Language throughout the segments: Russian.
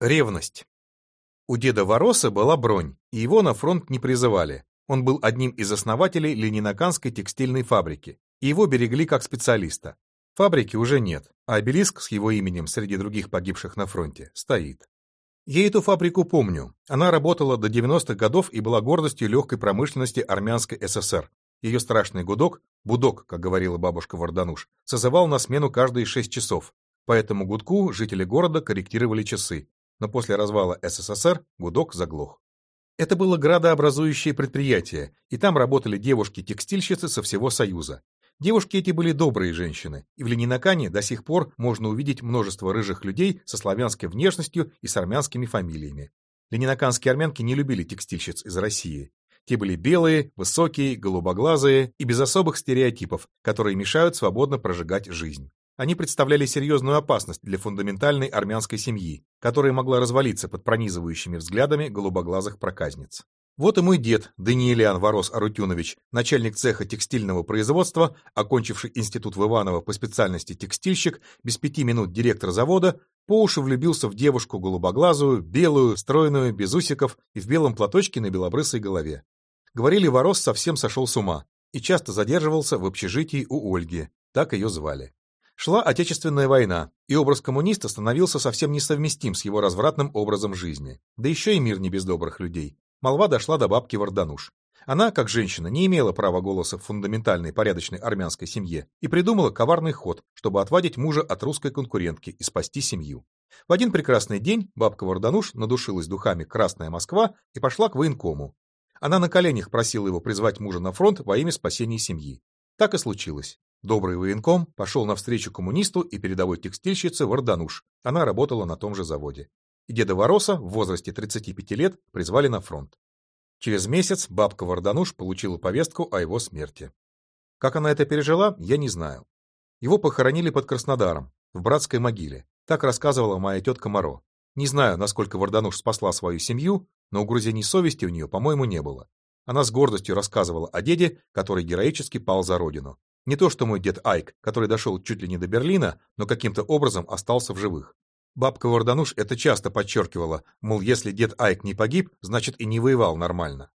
Ревность. У деда Вороса была бронь, и его на фронт не призывали. Он был одним из основателей Ленинаканской текстильной фабрики, и его берегли как специалиста. Фабрики уже нет, а обелиск с его именем среди других погибших на фронте стоит. Я эту фабрику помню. Она работала до 90-х годов и была гордостью легкой промышленности армянской ССР. Ее страшный гудок, будок, как говорила бабушка Вардануш, созывал на смену каждые 6 часов. По этому гудку жители города корректировали часы, но после развала СССР гудок заглох. Это было градообразующее предприятие, и там работали девушки-текстильщицы со всего Союза. Девушки эти были добрые женщины, и в Ленинакане до сих пор можно увидеть множество рыжих людей со славянской внешностью и с армянскими фамилиями. Ленинаканские армянки не любили текстильщиц из России. Те были белые, высокие, голубоглазые и без особых стереотипов, которые мешают свободно прожигать жизнь. Они представляли серьезную опасность для фундаментальной армянской семьи, которая могла развалиться под пронизывающими взглядами голубоглазых проказниц. Вот и мой дед, Даниилиан Ворос Арутюнович, начальник цеха текстильного производства, окончивший институт в Иваново по специальности текстильщик, без пяти минут директор завода, по уши влюбился в девушку голубоглазую, белую, стройную, без усиков и в белом платочке на белобрысой голове. Говорили, Ворос совсем сошел с ума и часто задерживался в общежитии у Ольги, так ее звали. Шла Отечественная война, и образ коммуниста становился совсем несовместим с его развратным образом жизни. Да еще и мир не без добрых людей. Молва дошла до бабки Вардануш. Она, как женщина, не имела права голоса в фундаментальной порядочной армянской семье и придумала коварный ход, чтобы отвадить мужа от русской конкурентки и спасти семью. В один прекрасный день бабка Вардануш надушилась духами «Красная Москва» и пошла к военкому. Она на коленях просила его призвать мужа на фронт во имя спасения семьи. Так и случилось. Добрый военком пошел навстречу коммунисту и передовой текстильщице Вардануш. Она работала на том же заводе. И деда Вороса в возрасте 35 лет призвали на фронт. Через месяц бабка Вардануш получила повестку о его смерти. Как она это пережила, я не знаю. Его похоронили под Краснодаром, в братской могиле. Так рассказывала моя тетка Моро. Не знаю, насколько Вардануш спасла свою семью, но угрызений совести у нее, по-моему, не было. Она с гордостью рассказывала о деде, который героически пал за родину. Не то что мой дед Айк, который дошел чуть ли не до Берлина, но каким-то образом остался в живых. Бабка Вардануш это часто подчеркивала, мол, если дед Айк не погиб, значит и не воевал нормально.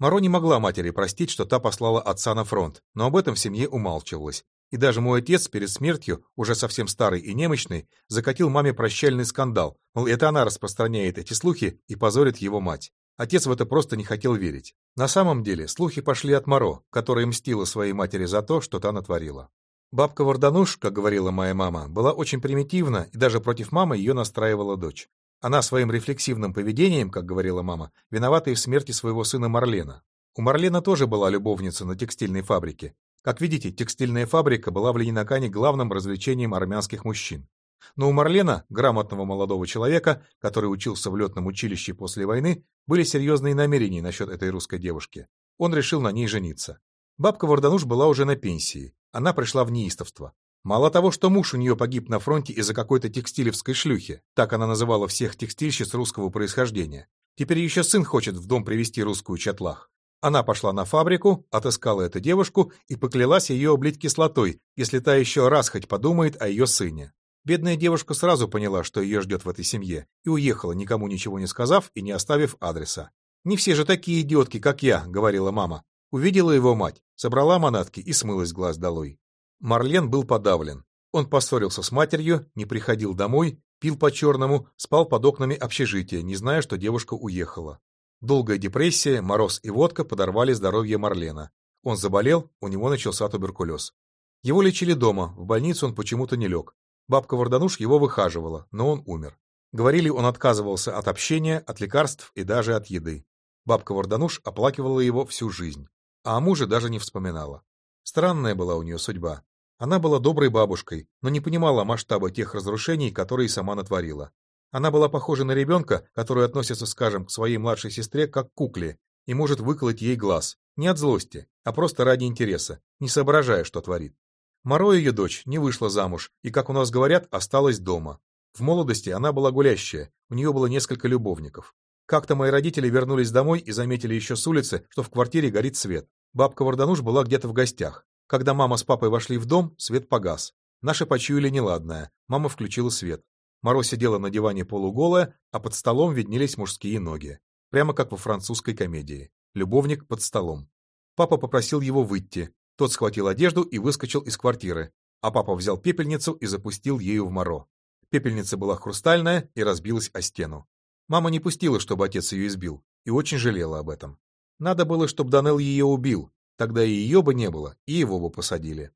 Маро не могла матери простить, что та послала отца на фронт, но об этом в семье умалчивалось. И даже мой отец перед смертью, уже совсем старый и немощный, закатил маме прощальный скандал, мол, это она распространяет эти слухи и позорит его мать. Отец в это просто не хотел верить. На самом деле, слухи пошли от Моро, которая мстила своей матери за то, что та натворила. Бабка Вардануш, как говорила моя мама, была очень примитивна, и даже против мамы ее настраивала дочь. Она своим рефлексивным поведением, как говорила мама, виновата и в смерти своего сына Марлена. У Марлена тоже была любовница на текстильной фабрике. Как видите, текстильная фабрика была в Ленинакане главным развлечением армянских мужчин. Но у Марлена, грамотного молодого человека, который учился в летном училище после войны, были серьезные намерения насчет этой русской девушки. Он решил на ней жениться. Бабка Вардануш была уже на пенсии. Она пришла в неистовство. Мало того, что муж у нее погиб на фронте из-за какой-то текстилевской шлюхи, так она называла всех текстильщиц русского происхождения, теперь еще сын хочет в дом привести русскую чатлах. Она пошла на фабрику, отыскала эту девушку и поклялась ее облить кислотой, если та еще раз хоть подумает о ее сыне. Бедная девушка сразу поняла, что ее ждет в этой семье, и уехала, никому ничего не сказав и не оставив адреса. «Не все же такие идиотки, как я», — говорила мама. Увидела его мать, собрала манатки и смылась глаз долой. Марлен был подавлен. Он поссорился с матерью, не приходил домой, пил по-черному, спал под окнами общежития, не зная, что девушка уехала. Долгая депрессия, мороз и водка подорвали здоровье Марлена. Он заболел, у него начался туберкулез. Его лечили дома, в больницу он почему-то не лег. Бабка Вардануш его выхаживала, но он умер. Говорили, он отказывался от общения, от лекарств и даже от еды. Бабка Вардануш оплакивала его всю жизнь, а о муже даже не вспоминала. Странная была у нее судьба. Она была доброй бабушкой, но не понимала масштаба тех разрушений, которые сама натворила. Она была похожа на ребенка, который относится, скажем, к своей младшей сестре как к кукле и может выколоть ей глаз, не от злости, а просто ради интереса, не соображая, что творит. Моро, ее дочь, не вышла замуж и, как у нас говорят, осталась дома. В молодости она была гулящая, у нее было несколько любовников. Как-то мои родители вернулись домой и заметили еще с улицы, что в квартире горит свет. Бабка Вардануш была где-то в гостях. Когда мама с папой вошли в дом, свет погас. Наши почуяли неладное. Мама включила свет. Маро сидела на диване полуголая, а под столом виднелись мужские ноги. Прямо как во французской комедии. Любовник под столом. Папа попросил его выйти. Тот схватил одежду и выскочил из квартиры. А папа взял пепельницу и запустил ею в Маро. Пепельница была хрустальная и разбилась о стену. Мама не пустила, чтобы отец ее избил, и очень жалела об этом. Надо было, чтобы Данел ее убил, тогда и ее бы не было, и его бы посадили.